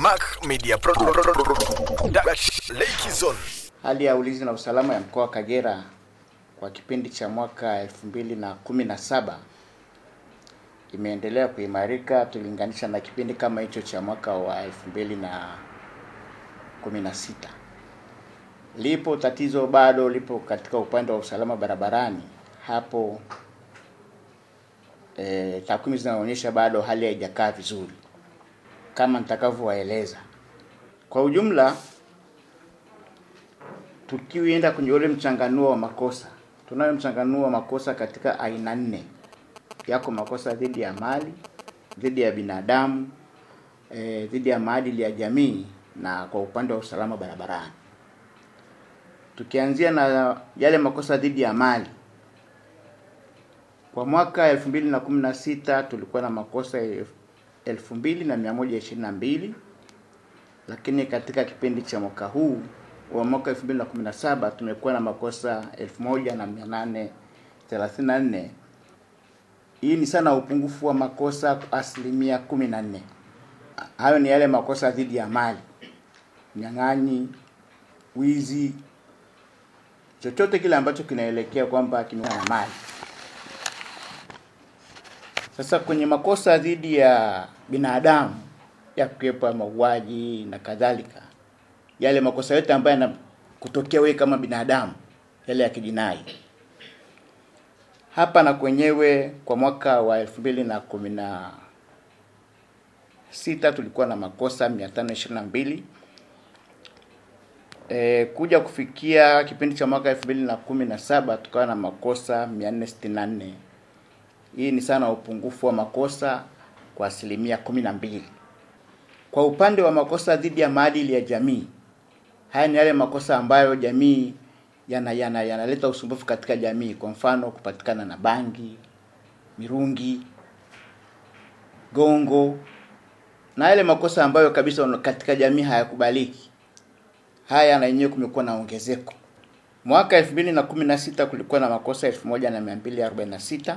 Mac Media Pro Lake Zone. Hali ya ulinzi na usalama ya mkoa wa Kagera kwa kipindi cha mwaka 2017 imeendelea kuimarika tulinganisha na kipindi kama hicho cha mwaka wa 2016. Lipo tatizo bado lipo katika upande wa usalama barabarani. Hapo e, takwimu zinaonyesha bado hali haijakaa vizuri kama nitakavyowaeleza. Kwa ujumla tukienda kwenye ule mchanganuo wa makosa, tunayo mchanganuo wa makosa katika aina nne. Yako makosa dhidi ya mali, dhidi ya binadamu, e, dhidi ya maadili ya jamii na kwa upande wa usalama barabarani. Tukianzia na yale makosa dhidi ya mali, kwa mwaka 2016 tulikuwa na makosa 2122 lakini katika kipindi cha mwaka huu wa mwaka 2017 tumekuwa na makosa 1834. Hii ni sana upungufu wa makosa asilimia 14. Hayo ni yale makosa dhidi ya mali, nyang'anyi, wizi, chochote kile ambacho kinaelekea kwamba kimea mali. Sasa kwenye makosa dhidi ya binadamu ya kukwepa mauaji na kadhalika, yale makosa yote ambayo yanakutokea wewe kama binadamu, yale ya kijinai, hapa na kwenyewe kwa mwaka wa elfu mbili na kumi na sita tulikuwa na makosa 522 e, kuja kufikia kipindi cha mwaka elfu mbili na kumi na saba tukawa na makosa 464 hii ni sana upungufu wa makosa kwa asilimia kumi na mbili. Kwa upande wa makosa dhidi ya maadili ya jamii, haya ni yale makosa ambayo jamii yana yana yanaleta usumbufu katika jamii. Kwa mfano, kupatikana na bangi, mirungi, gongo na yale makosa ambayo kabisa katika jamii hayakubaliki. Haya na yenyewe kumekuwa na ongezeko. Mwaka 2016 kulikuwa na makosa 1246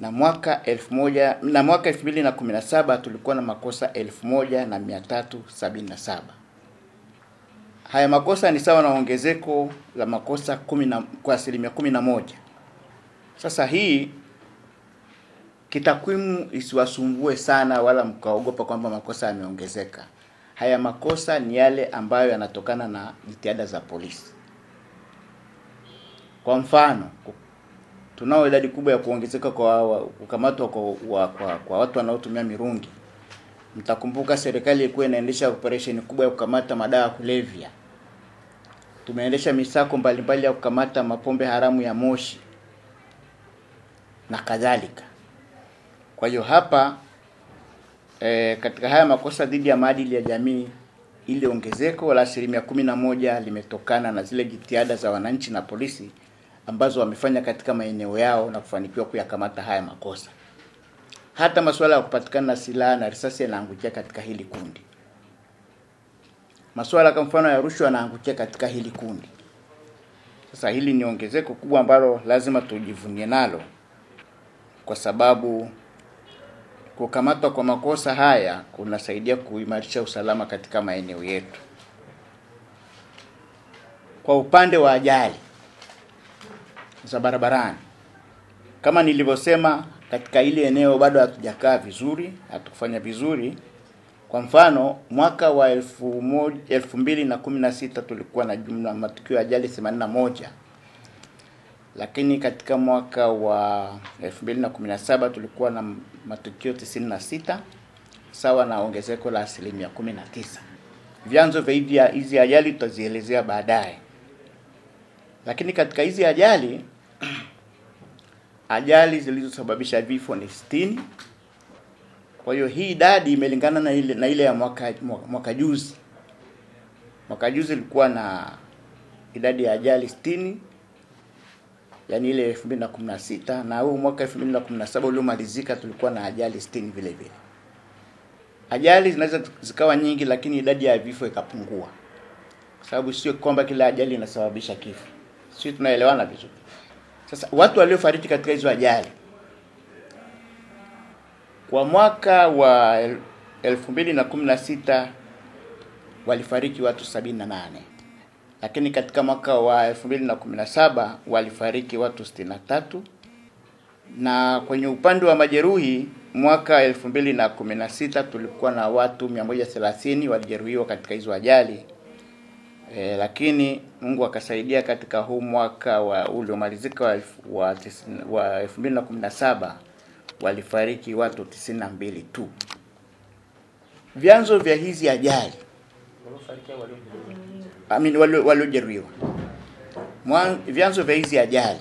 na mwaka elfu moja na mwaka elfu mbili na kumi na saba tulikuwa na makosa elfu moja na mia tatu sabini na saba. Haya makosa ni sawa na ongezeko la makosa kumi na, kwa asilimia kumi na moja. Sasa hii kitakwimu isiwasumbue sana wala mkaogopa kwamba makosa yameongezeka. Haya makosa ni yale ambayo yanatokana na jitihada za polisi. Kwa mfano tunao idadi kubwa ya kuongezeka kwa kukamatwa kwa, kwa, kwa, kwa watu wanaotumia mirungi. Mtakumbuka serikali ilikuwa inaendesha operesheni kubwa ya kukamata madawa ya kulevya. Tumeendesha misako mbalimbali ya kukamata mapombe haramu ya moshi na kadhalika. Kwa hiyo hapa e, katika haya makosa dhidi ya maadili ya jamii, ile ongezeko la asilimia kumi na moja limetokana na zile jitihada za wananchi na polisi ambazo wamefanya katika maeneo yao na kufanikiwa kuyakamata haya makosa. Hata masuala ya kupatikana na silaha na risasi yanaangukia katika hili kundi. Masuala kama mfano ya rushwa yanaangukia katika hili kundi. Sasa hili ni ongezeko kubwa ambalo lazima tujivunie nalo, kwa sababu kukamatwa kwa makosa haya kunasaidia kuimarisha usalama katika maeneo yetu. Kwa upande wa ajali za barabarani, kama nilivyosema, katika ile eneo bado hatujakaa vizuri, hatukufanya vizuri. Kwa mfano, mwaka wa elfu moja, elfu mbili na kumi na sita tulikuwa na jumla matukio ya ajali 81 lakini katika mwaka wa 2017 tulikuwa na matukio 96 sawa na ongezeko la asilimia 19. Vyanzo vya hizi ajali tutazielezea baadaye, lakini katika hizi ajali ajali zilizosababisha vifo ni 60. Kwa hiyo hii idadi imelingana na ile na ile ya mwaka mwaka juzi. Mwaka juzi ilikuwa na idadi ya ajali 60 yani ile 2016 na huu mwaka 2017 uliomalizika tulikuwa na ajali 60 vile vile. Ajali zinaweza zikawa nyingi, lakini idadi ya vifo ikapungua, sababu sio kwamba kila ajali inasababisha kifo. Sio, tunaelewana vizuri? Sasa watu waliofariki katika hizo ajali kwa mwaka wa 2016 walifariki watu 78, lakini katika mwaka wa 2017 walifariki watu 63, na kwenye upande wa majeruhi mwaka 2016 tulikuwa na watu 130 walijeruhiwa katika hizo ajali. E, lakini Mungu akasaidia katika huu mwaka wa uliomalizika wa, wa, wa 2017 walifariki watu 92 tu. Vyanzo vya hizi ajali I waliojeruhiwa, vyanzo vya hizi ajali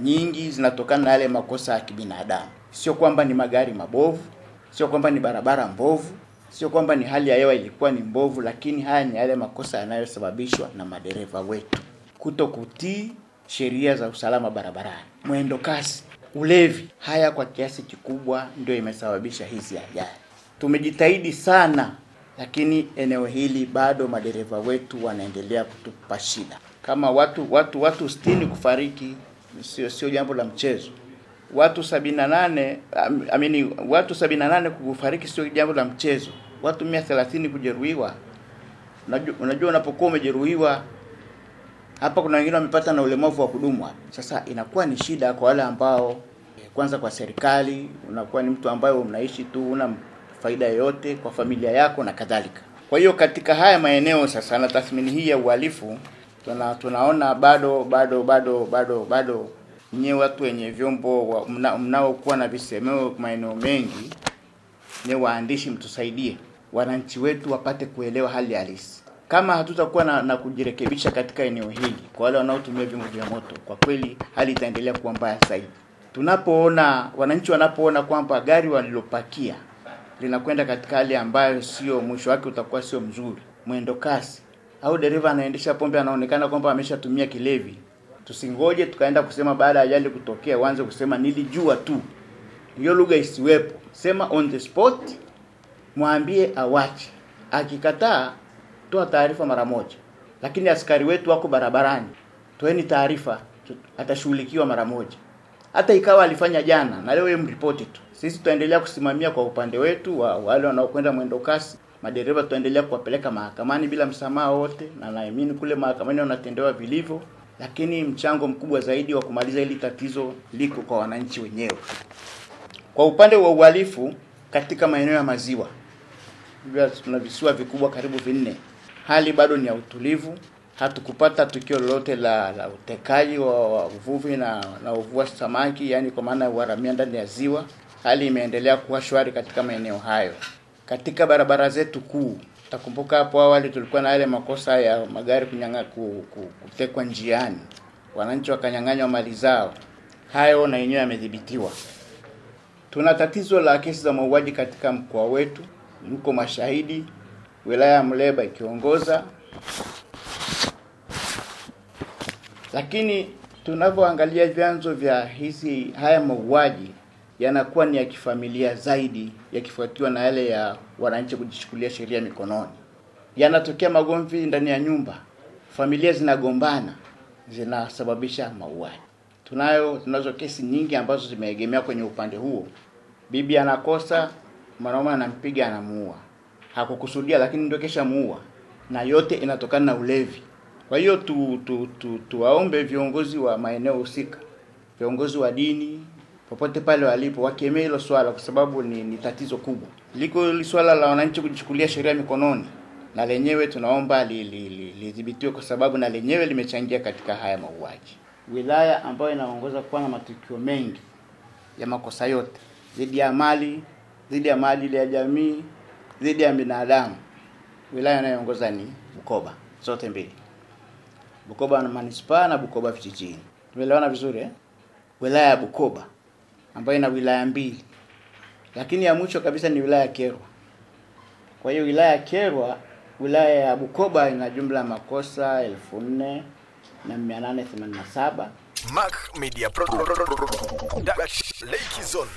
nyingi zinatokana na yale makosa ya kibinadamu. Sio kwamba ni magari mabovu, sio kwamba ni barabara mbovu, sio kwamba ni hali ya hewa ilikuwa ni mbovu, lakini haya ni yale makosa yanayosababishwa na madereva wetu kuto kutii sheria za usalama barabarani, mwendo kasi, ulevi. Haya kwa kiasi kikubwa ndio imesababisha hizi ajali. Tumejitahidi sana, lakini eneo hili bado madereva wetu wanaendelea kutupa shida. Kama watu watu watu 60 kufariki sio sio jambo la mchezo. Watu 78 am- amini watu 78 kufariki sio jambo la mchezo. Watu 130 kujeruhiwa. Unajua, unapokuwa umejeruhiwa hapa kuna wengine wamepata na ulemavu wa kudumu hapa. Sasa inakuwa ni shida kwa wale ambao eh, kwanza kwa serikali unakuwa ni mtu ambaye unaishi tu una faida yoyote kwa familia yako na kadhalika. Kwa hiyo katika haya maeneo sasa na tathmini hii ya uhalifu tuna, tunaona bado bado bado bado bado nyewe watu wenye vyombo wa- mna- mnaokuwa na visemeo maeneo mengi ni waandishi mtusaidie wananchi wetu wapate kuelewa hali halisi. Kama hatutakuwa na, na kujirekebisha katika eneo hili kwa wale wanaotumia vyombo vya moto, kwa kweli hali itaendelea kuwa mbaya zaidi. Tunapoona wananchi wanapoona kwamba gari walilopakia linakwenda katika hali ambayo sio, mwisho wake utakuwa sio mzuri, mwendo kasi au dereva anaendesha pombe, anaonekana kwamba ameshatumia kilevi, tusingoje tukaenda kusema baada ya ajali kutokea uanze kusema nilijua tu. Hiyo lugha isiwepo, sema on the spot, mwambie awache. Akikataa, toa taarifa mara moja. Lakini askari wetu wako barabarani, toeni taarifa, atashughulikiwa mara moja. Hata ikawa alifanya jana na leo mripoti tu. Sisi tutaendelea kusimamia kwa upande wetu wa wale wanaokwenda mwendo kasi. Madereva tutaendelea kuwapeleka mahakamani bila msamaha wote, na naamini kule mahakamani wanatendewa vilivyo, lakini mchango mkubwa zaidi wa kumaliza hili tatizo liko kwa wananchi wenyewe. Kwa upande wa uhalifu katika maeneo ya maziwa, tuna visiwa vikubwa karibu vinne. Hali bado ni ya utulivu, hatukupata tukio lolote la, la utekaji wa, uvuvi na, na uvua samaki, yani kwa maana ya uharamia ndani ya ziwa. Hali imeendelea kuwa shwari katika maeneo hayo. Katika barabara zetu kuu, takumbuka hapo awali tulikuwa na yale makosa ya magari kunyanga, ku, ku, kutekwa njiani, wananchi wakanyang'anywa mali zao. Hayo na yenyewe yamedhibitiwa. Tuna tatizo la kesi za mauaji katika mkoa wetu, mko mashahidi, wilaya ya Muleba ikiongoza. Lakini tunavyoangalia vyanzo vya hizi haya mauaji yanakuwa ni ya kifamilia zaidi, yakifuatiwa na yale ya wananchi kujichukulia sheria mikononi. Yanatokea magomvi ndani ya nyumba, familia zinagombana, zinasababisha mauaji. Tunayo tunazo kesi nyingi ambazo zimeegemea kwenye upande huo. Bibi anakosa, mwanaume anampiga, anamuua. Hakukusudia, lakini ndio kesha muua, na yote inatokana na ulevi. Kwa hiyo tu, tu, tu, tuwaombe viongozi wa maeneo husika, viongozi wa dini popote pale walipo, wakemee hilo swala, kwa sababu ni, ni tatizo kubwa. Liko hili swala la wananchi kujichukulia sheria mikononi, na lenyewe tunaomba lidhibitiwe li, li, kwa sababu na lenyewe limechangia katika haya mauaji. Wilaya ambayo inaongoza kuwa na matukio mengi ya makosa yote dhidi ya mali, dhidi ya maadili ya jamii, dhidi ya binadamu, wilaya inayoongoza ni Bukoba, zote mbili, Bukoba manispaa na Bukoba vijijini. Tumeelewana vizuri eh? Wilaya ya Bukoba ambayo ina wilaya mbili, lakini ya mwisho kabisa ni wilaya ya Kyerwa. Kwa hiyo wilaya ya Kyerwa, wilaya ya Bukoba ina jumla ya makosa elfu nne na mia nane themanini na saba Mac Media Pro- Production. Lake Zone.